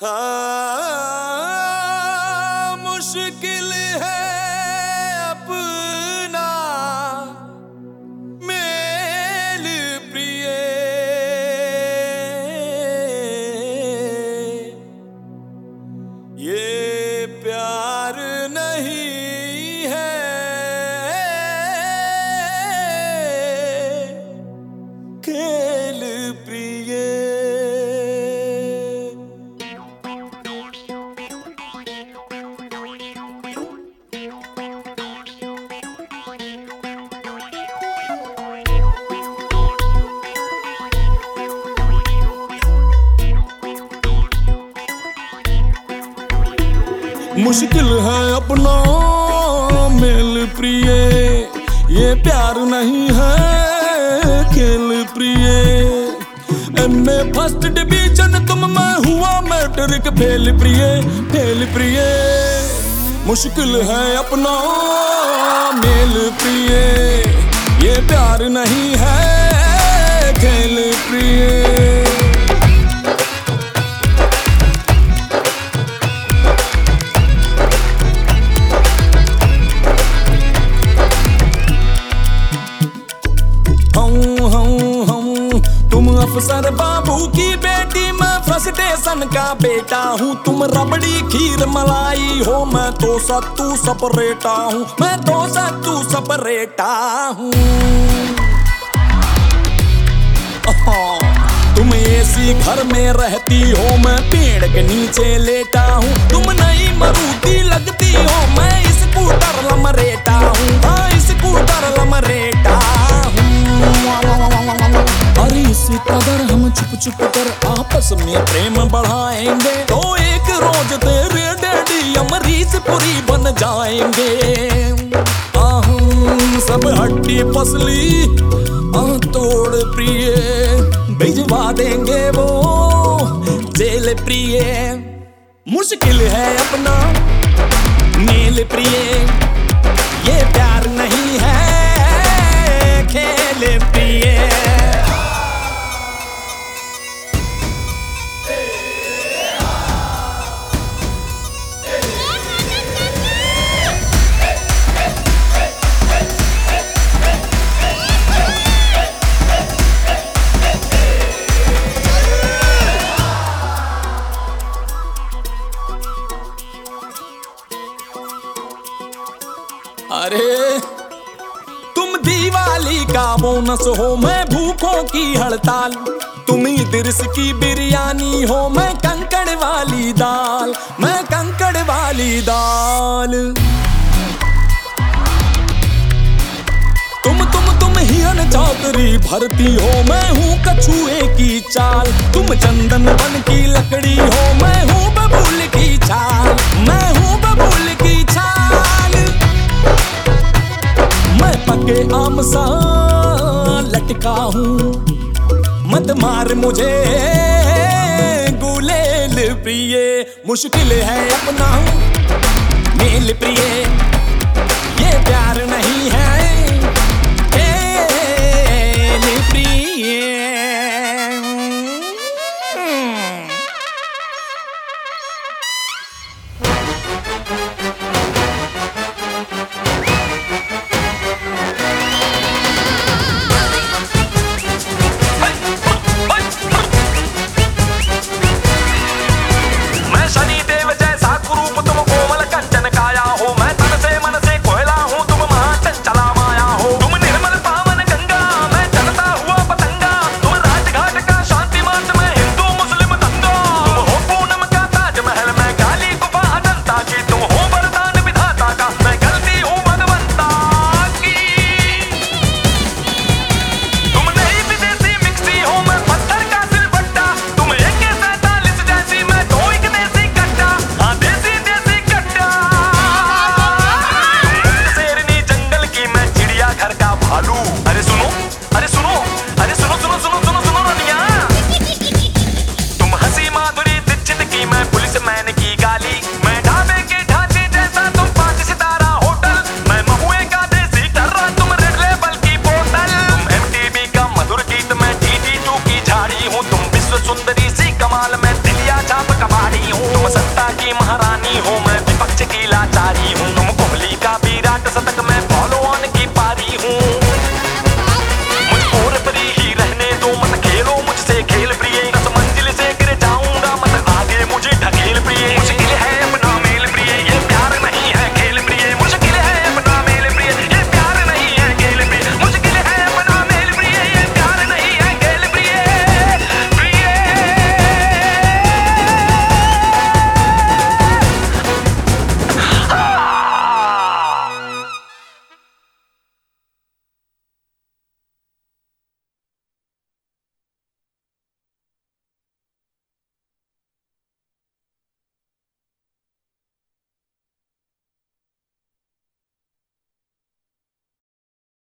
हाँ मुश्किल मुश्किल है अपना मेल प्रिय। ये प्यार नहीं है खेल प्रिय। फ़र्स्ट डिवीज़न, तुम मैं हुआ मैट्रिक फेल प्रिय फेल प्रिय। मुश्किल है अपना मेल प्रिय। ये प्यार नहीं है खेल प्रिय। अफसर बाबू की बेटी मैं फ्रस्टेशन का बेटा हूँ। तुम रबड़ी खीर मलाई हो मैं तो सत्तू सपरेटा हूँ। मैं तो सत्तू सपरेटा हूँ। हाँ, तुम एसी घर में रहती हो मैं पेड़ के नीचे लेटा हूँ। तुम नई मरूती लगती हो आपस में प्रेम बढ़ाएँगे तो एक रोज तेरे डैडी अमरीश पुरी बन जाएँगे। सब हड्डी पसली तोड़ प्रिय, भिजवा देंगे वो जेल प्रिय। मुश्किल है अपना, मेल प्रिय, ये बोनस हो मैं भूखों की हड़ताल। तुम ही दिरस की बिरयानी हो, मैं कंकड़ वाली दाल, मैं कंकड़ वाली दाल। तुम तुम तुम हिरन चौधरी भरती हो, मैं हूँ कछुए की चाल। तुम चंदन बन की लकड़ी हो, मैं हूँ बबूल की चाल। मैं लटका हूँ। मत मार मुझे गुलेल प्रिय। मुश्किल है अपना मेल प्रिय। ये प्यार नहीं तुम एमटीवी